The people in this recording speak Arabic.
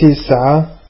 تسعة